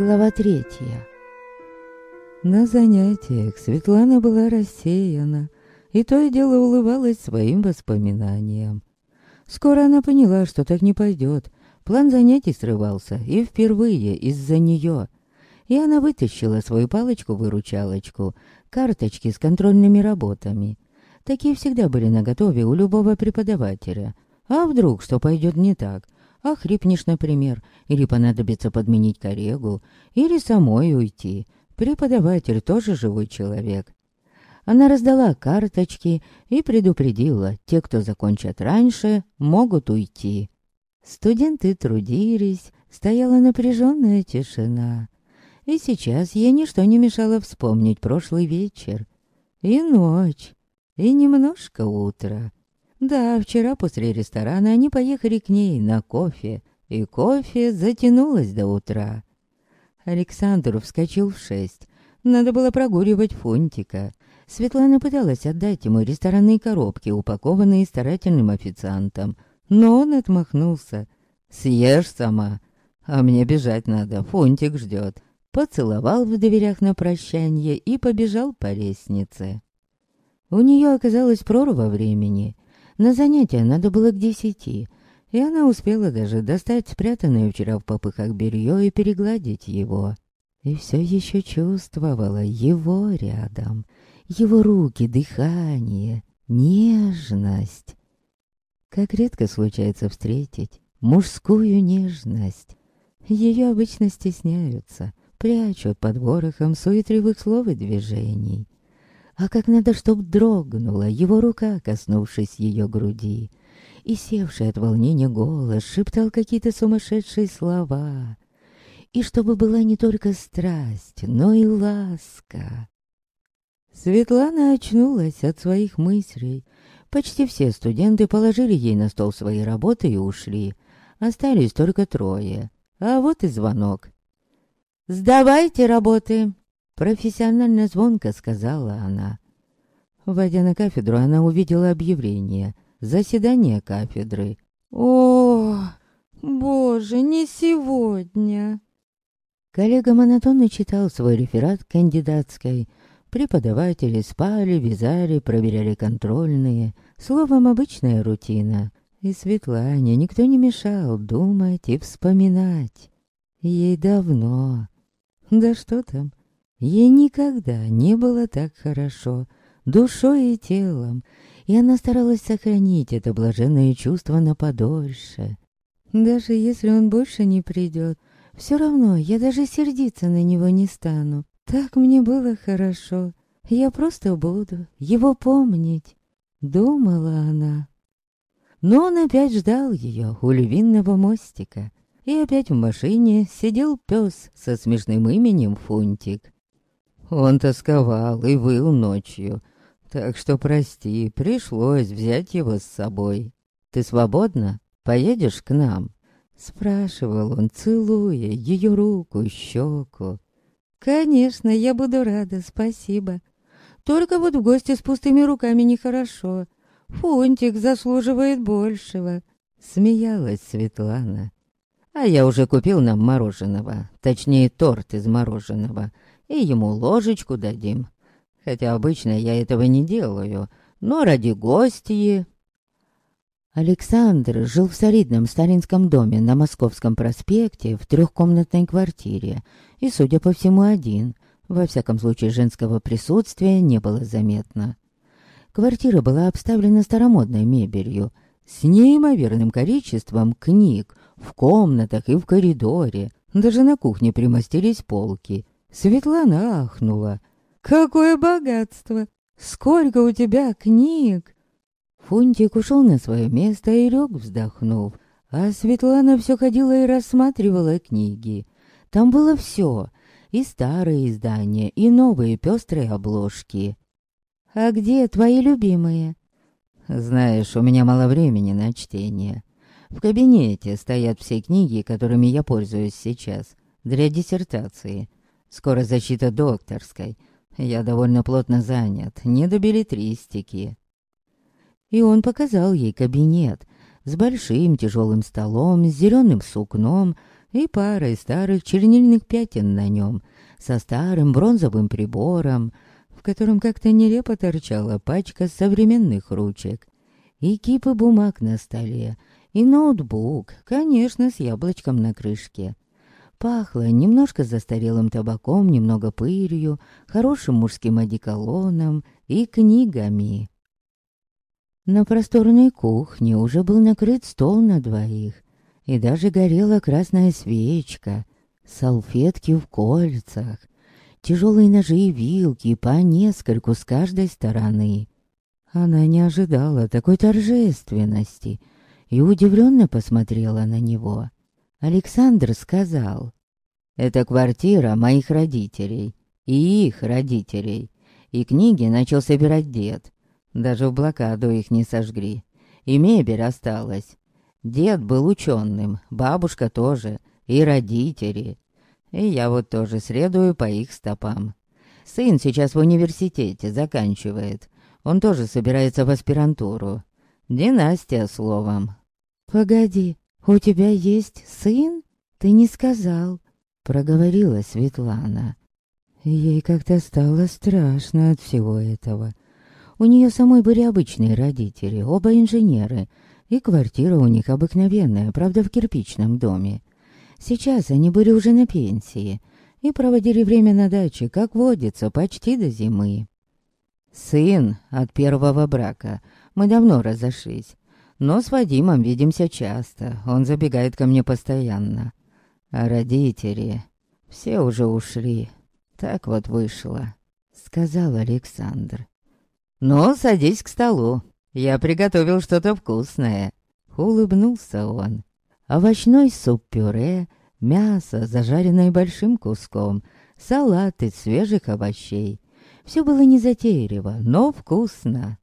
Глава третья. На занятиях Светлана была рассеяна, и то и дело улыбалась своим воспоминаниям. Скоро она поняла, что так не пойдет. План занятий срывался, и впервые из-за нее. И она вытащила свою палочку-выручалочку, карточки с контрольными работами. Такие всегда были наготове у любого преподавателя. А вдруг что пойдет не так? Охрипнешь, например, или понадобится подменить коррегу, или самой уйти. Преподаватель тоже живой человек. Она раздала карточки и предупредила, те, кто закончат раньше, могут уйти. Студенты трудились, стояла напряженная тишина. И сейчас ей ничто не мешало вспомнить прошлый вечер. И ночь, и немножко утро. Да, вчера после ресторана они поехали к ней на кофе, и кофе затянулось до утра. Александр вскочил в шесть. Надо было прогуливать Фунтика. Светлана пыталась отдать ему ресторанные коробки, упакованные старательным официантом. Но он отмахнулся. «Съешь сама, а мне бежать надо, Фунтик ждет». Поцеловал в дверях на прощание и побежал по лестнице. У нее оказалась прорва времени. На занятия надо было к десяти, и она успела даже достать спрятанное вчера в попыхах белье и перегладить его. И все еще чувствовала его рядом, его руки, дыхание, нежность. Как редко случается встретить мужскую нежность. Ее обычно стесняются, прячут под ворохом суетливых слов и движений а как надо, чтоб дрогнула его рука, коснувшись ее груди. И севший от волнения голос шептал какие-то сумасшедшие слова. И чтобы была не только страсть, но и ласка. Светлана очнулась от своих мыслей. Почти все студенты положили ей на стол свои работы и ушли. Остались только трое. А вот и звонок. «Сдавайте работы!» Профессионально звонко сказала она. Войдя на кафедру, она увидела объявление. Заседание кафедры. О, боже, не сегодня. Коллега монотонно читал свой реферат кандидатской. Преподаватели спали, вязали, проверяли контрольные. Словом, обычная рутина. И Светлане никто не мешал думать и вспоминать. Ей давно. Да что там, Ей никогда не было так хорошо, душой и телом, и она старалась сохранить это блаженное чувство на подольше. Даже если он больше не придет, все равно я даже сердиться на него не стану. Так мне было хорошо. Я просто буду его помнить, думала она. Но он опять ждал ее у львиного мостика. И опять в машине сидел пес со смешным именем Фунтик. Он тосковал и выл ночью. Так что прости, пришлось взять его с собой. Ты свободна? Поедешь к нам?» Спрашивал он, целуя ее руку, щеку. «Конечно, я буду рада, спасибо. Только вот в гости с пустыми руками нехорошо. Фунтик заслуживает большего», — смеялась Светлана. «А я уже купил нам мороженого, точнее торт из мороженого и ему ложечку дадим. Хотя обычно я этого не делаю, но ради гостьи...» Александр жил в солидном сталинском доме на Московском проспекте в трехкомнатной квартире, и, судя по всему, один. Во всяком случае, женского присутствия не было заметно. Квартира была обставлена старомодной мебелью, с неимоверным количеством книг в комнатах и в коридоре. Даже на кухне примостились полки, Светлана ахнула. «Какое богатство! Сколько у тебя книг!» Фунтик ушел на свое место и лег, вздохнув. А Светлана все ходила и рассматривала книги. Там было все, и старые издания, и новые пестрые обложки. «А где твои любимые?» «Знаешь, у меня мало времени на чтение. В кабинете стоят все книги, которыми я пользуюсь сейчас, для диссертации. Скоро защита докторской. Я довольно плотно занят, не до билетристики. И он показал ей кабинет с большим тяжелым столом, с зеленым сукном, и парой старых чернильных пятен на нем, со старым бронзовым прибором, в котором как-то нелепо торчала пачка современных ручек, и кипы бумаг на столе, и ноутбук, конечно, с яблочком на крышке. Пахло немножко застарелым табаком, немного пылью, хорошим мужским одеколоном и книгами. На просторной кухне уже был накрыт стол на двоих, и даже горела красная свечка, салфетки в кольцах, тяжелые ножи и вилки по нескольку с каждой стороны. Она не ожидала такой торжественности и удивленно посмотрела на него. Александр сказал, «Это квартира моих родителей и их родителей, и книги начал собирать дед. Даже в блокаду их не сожгли, и мебель осталась. Дед был ученым, бабушка тоже, и родители. И я вот тоже следую по их стопам. Сын сейчас в университете заканчивает. Он тоже собирается в аспирантуру. Династия, словом. «Погоди, у тебя есть сын? Ты не сказал», — проговорила Светлана. Ей как-то стало страшно от всего этого. У нее самой были обычные родители, оба инженеры — и квартира у них обыкновенная, правда, в кирпичном доме. Сейчас они были уже на пенсии и проводили время на даче, как водится, почти до зимы. Сын от первого брака. Мы давно разошлись. Но с Вадимом видимся часто. Он забегает ко мне постоянно. А родители... Все уже ушли. Так вот вышло, — сказал Александр. «Ну, садись к столу. Я приготовил что-то вкусное. Улыбнулся он. Овощной суп-пюре, мясо, зажаренное большим куском, салат из свежих овощей. Все было незатейливо, но вкусно.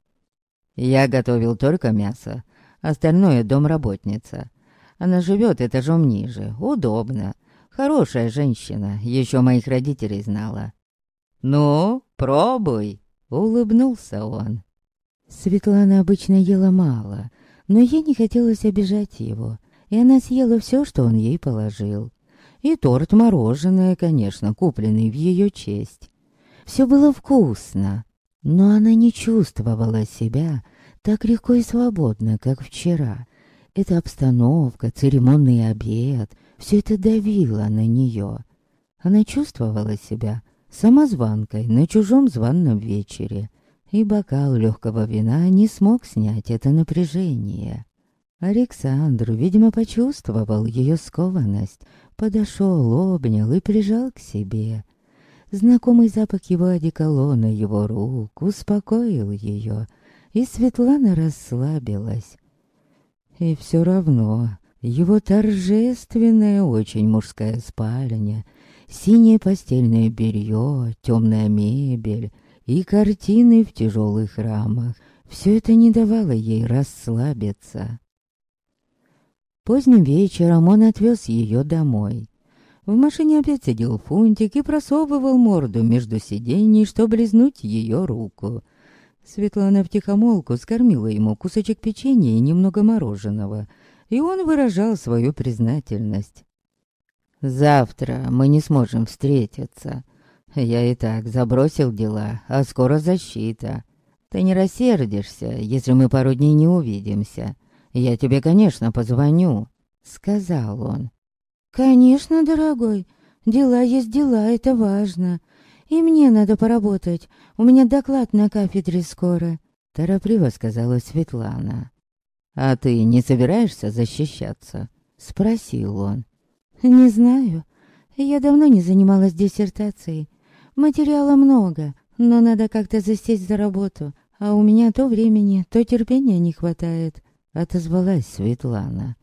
Я готовил только мясо, остальное домработница. Она живет этажом ниже, удобно. Хорошая женщина, еще моих родителей знала. «Ну, пробуй!» — улыбнулся он. Светлана обычно ела мало, но ей не хотелось обижать его, и она съела все, что он ей положил. И торт-мороженое, конечно, купленный в ее честь. Все было вкусно, но она не чувствовала себя так легко и свободно, как вчера. Эта обстановка, церемонный обед, все это давило на нее. Она чувствовала себя самозванкой на чужом званном вечере, и бокал легкого вина не смог снять это напряжение. Александр, видимо, почувствовал ее скованность, подошел, обнял и прижал к себе. Знакомый запах его одеколона, его рук, успокоил ее, и Светлана расслабилась. И все равно его торжественная, очень мужская спальня, синее постельное белье, темная мебель — и картины в тяжелых рамах. Все это не давало ей расслабиться. Поздним вечером он отвез ее домой. В машине опять сидел Фунтик и просовывал морду между сидений, чтобы лизнуть ее руку. Светлана втихомолку скормила ему кусочек печенья и немного мороженого, и он выражал свою признательность. «Завтра мы не сможем встретиться», я и так забросил дела, а скоро защита. Ты не рассердишься, если мы пару дней не увидимся. Я тебе, конечно, позвоню», — сказал он. «Конечно, дорогой. Дела есть дела, это важно. И мне надо поработать. У меня доклад на кафедре скоро», — торопливо сказала Светлана. «А ты не собираешься защищаться?» — спросил он. «Не знаю. Я давно не занималась диссертацией. Материала много, но надо как-то засесть за работу, а у меня то времени, то терпения не хватает», — отозвалась Светлана.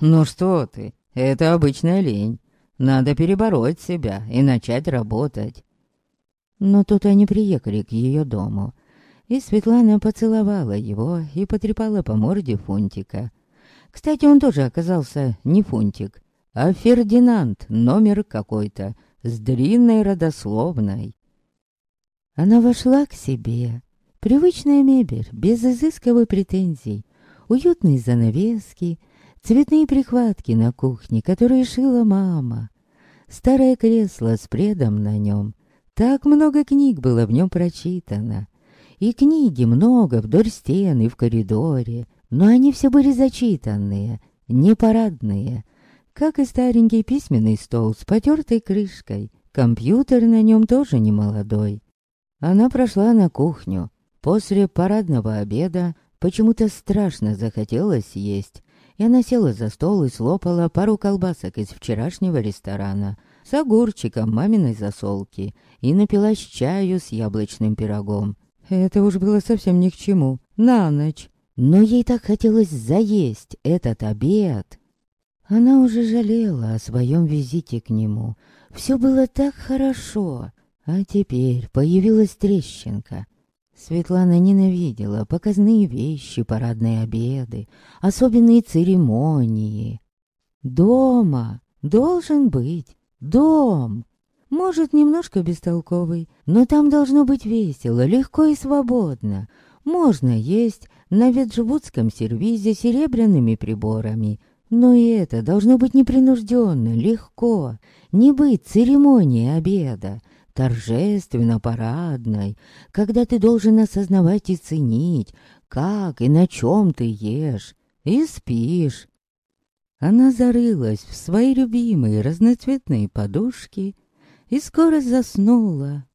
«Ну что ты, это обычная лень. Надо перебороть себя и начать работать». Но тут они приехали к ее дому, и Светлана поцеловала его и потрепала по морде Фунтика. Кстати, он тоже оказался не Фунтик, а Фердинанд, номер какой-то — с длинной родословной. Она вошла к себе. Привычная мебель, без изысковой претензий, уютные занавески, цветные прихватки на кухне, которые шила мама, старое кресло с предом на нем. Так много книг было в нем прочитано. И книги много вдоль стены в коридоре, но они все были зачитанные, не парадные, как и старенький письменный стол с потертой крышкой. Компьютер на нем тоже не молодой. Она прошла на кухню. После парадного обеда почему-то страшно захотелось есть, и она села за стол и слопала пару колбасок из вчерашнего ресторана с огурчиком маминой засолки и напилась чаю с яблочным пирогом. Это уж было совсем ни к чему. На ночь. Но ей так хотелось заесть этот обед. Она уже жалела о своем визите к нему. Все было так хорошо. А теперь появилась трещинка. Светлана ненавидела показные вещи, парадные обеды, особенные церемонии. Дома должен быть дом. Может, немножко бестолковый, но там должно быть весело, легко и свободно. Можно есть на ветжевудском сервизе серебряными приборами, но и это должно быть непринужденно, легко, не быть церемонией обеда, торжественно парадной, когда ты должен осознавать и ценить, как и на чем ты ешь и спишь. Она зарылась в свои любимые разноцветные подушки и скоро заснула.